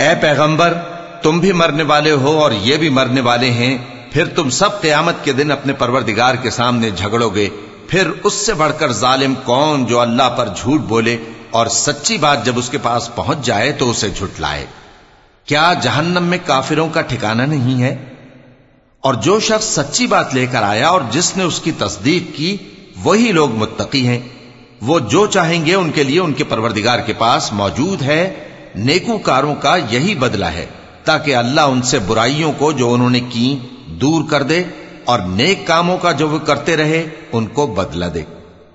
ए पैगंबर, तुम भी मरने वाले हो और ये भी मरने वाले हैं। फिर तुम सब क्यामत के दिन अपने परवरदिगार के सामने झगड़ोगे। फिर उससे बढ़कर जालिम कौन जो अल्लाह पर झूठ बोले और सच्ची बात जब उसके पास पहुँच जाए तो उसे झुटलाए क्या जहन्नम में काफिरों का ठिकाना नहीं है? और जो शख्स सच्ची बात लेकर आया और जिसने उसकी तस्दीक की, वही लोग मुत्तकी हैं। वो जो चाहेंगे उनके लिए उनके परवरदिगार के पास मौजूद है नेकूकारों का यही बदला है ताकि अल्लाह उनसे बुराइयों को जो उन्होंने की दूर कर दे और नेक कामों का जो वो करते रहे उनको बदला दे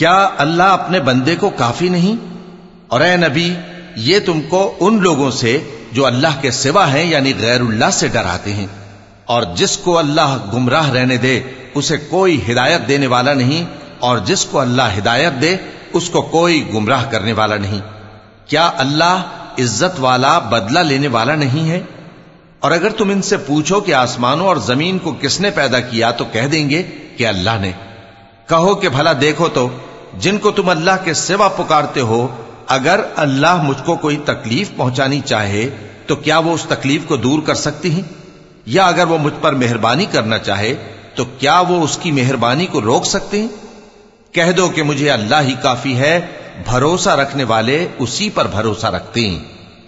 क्या अल्लाह अपने बंदे को काफी नहीं और ए नबी ये तुमको उन लोगों से जो अल्लाह के सिवा हैं, यानी गैर गैरुल्लाह से डराते हैं। और जिसको अल्लाह गुमराह रहने दे, उसे कोई हिदायत देने वाला नहीं, और जिसको अल्लाह हिदायत दे, उसको कोई गुमराह करने वाला नहीं। क्या अल्लाह इज़्ज़त वाला बदला लेने वाला नहीं है? और अगर तुम इनसे पूछो कि आसमानों और ज़मीन को किसने पैदा किया तो कह देंगे कि अल्लाह ने। कहो कि भला देखो तो जिनको तुम अल्लाह के सिवा पुकारते हो, अगर अल्लाह मुझको कोई तकलीफ़ पहुंचानी चाहे तो क्या वो उस तकलीफ को दूर कर सकती हैं या अगर वो मुझ पर मेहरबानी करना चाहे तो क्या वो उसकी मेहरबानी को रोक सकते हैं कह दो कि मुझे अल्लाह ही काफी है भरोसा रखने वाले उसी पर भरोसा रखते हैं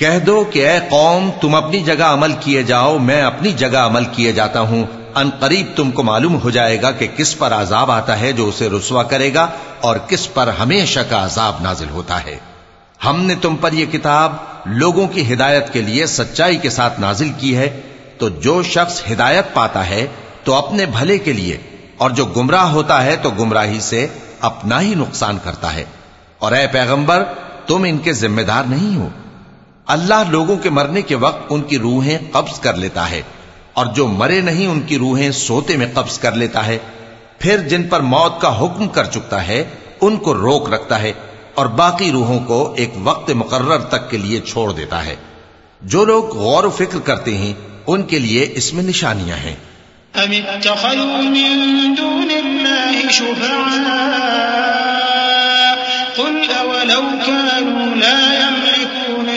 कह दो कि ए कौम तुम अपनी जगह अमल किए जाओ मैं अपनी जगह अमल किए जाता हूं अन करीब तुमको मालूम हो जाएगा कि किस पर आजाब आता है जो उसे रुसवा करेगा और किस पर हमेशा का आजाब नाजिल होता है हमने तुम पर यह किताब लोगों की हिदायत के लिए सच्चाई के साथ नाजिल की है तो जो शख्स हिदायत पाता है तो अपने भले के लिए, और जो गुमराह होता है तो गुमराही से अपना ही नुकसान करता है। और ए पैगंबर, तुम इनके जिम्मेदार नहीं हो। अल्लाह लोगों के मरने के वक्त उनकी रूहें कब्ज कर लेता है, और जो मरे नहीं, उनकी रूहें सोते में कब्ज कर लेता है। फिर जिन पर मौत का हुक्म कर चुकता है, उनको रोक रखता है और बाकी रूहों को एक वक्त मुकर्र तक के लिए छोड़ देता है जो लोग गौर फिक्र करते हैं उनके लिए इसमें निशानियां हैं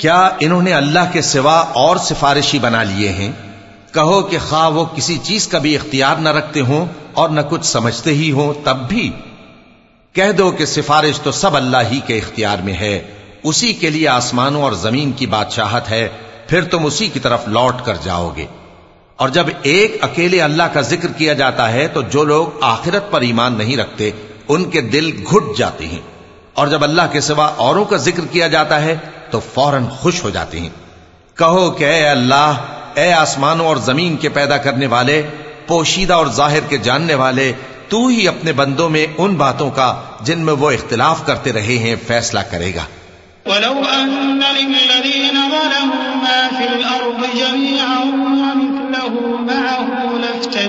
क्या इन्होंने अल्लाह के सिवा और सिफारिशी बना लिए हैं? कहो कि खा वो किसी चीज़ का भी इख्तियार न रखते हों और न कुछ समझते ही हों, तब भी। कह दो कि सिफारिश तो सब अल्लाह ही के इख्तियार में है। उसी के लिए आसमानों और ज़मीन की बादशाहत है। फिर तुम उसी की तरफ़ लौट कर जाओगे। और जब एक अकेले अल्लाह का ज़िक्र किया जाता है तो जो लोग आखिरत पर ईमान नहीं रखते, उनके दिल घुट जाते हैं। और जब अल्लाह के सिवा औरों का ज़िक्र किया जाता है तो फ़ौरन खुश हो जाते हैं। कहो कि ए अल्लाह, ए आसमानों और ज़मीन के पैदा करने वाले, पोशीदा और ज़ाहिर के जानने वाले, तू ही अपने बंदों में उन बातों का, जिनमें वो इख्तिलाफ करते रहे हैं, फैसला करेगा।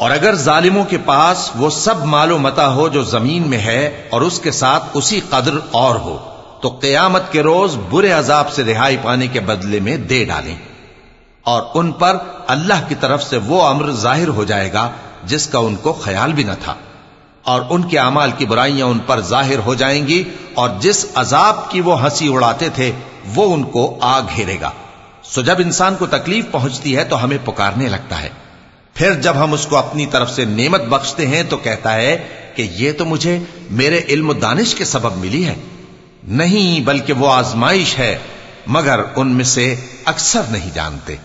और अगर जालिमों के पास वो सब मालो मता हो जो ज़मीन में है और उसके साथ उसी कदर और हो तो कयामत के रोज बुरे अजाब से रिहाई पाने के बदले में दे डालें। और उन पर अल्लाह की तरफ़ से वो अम्र ज़ाहिर हो जाएगा, जिसका उनको ख्याल भी न था। और उनके अमाल की बुराइयाँ उन पर ज़ाहिर हो जाएँगी, और जिस अजाब की वो हँसी उड़ाते थे, वो उनको आग घेरेगा। सो जब इंसान को तकलीफ़ पहुँचती है तो हमें पुकारने लगता है। फिर जब हम उसको अपनी तरफ़ से नेमत बख्शते हैं तो कहता है कि यह तो मुझे मेरे इल्म दानिश के सबब मिली है। नहीं, बल्कि वो आजमाइश है, मगर उनमें से अक्सर नहीं जानते।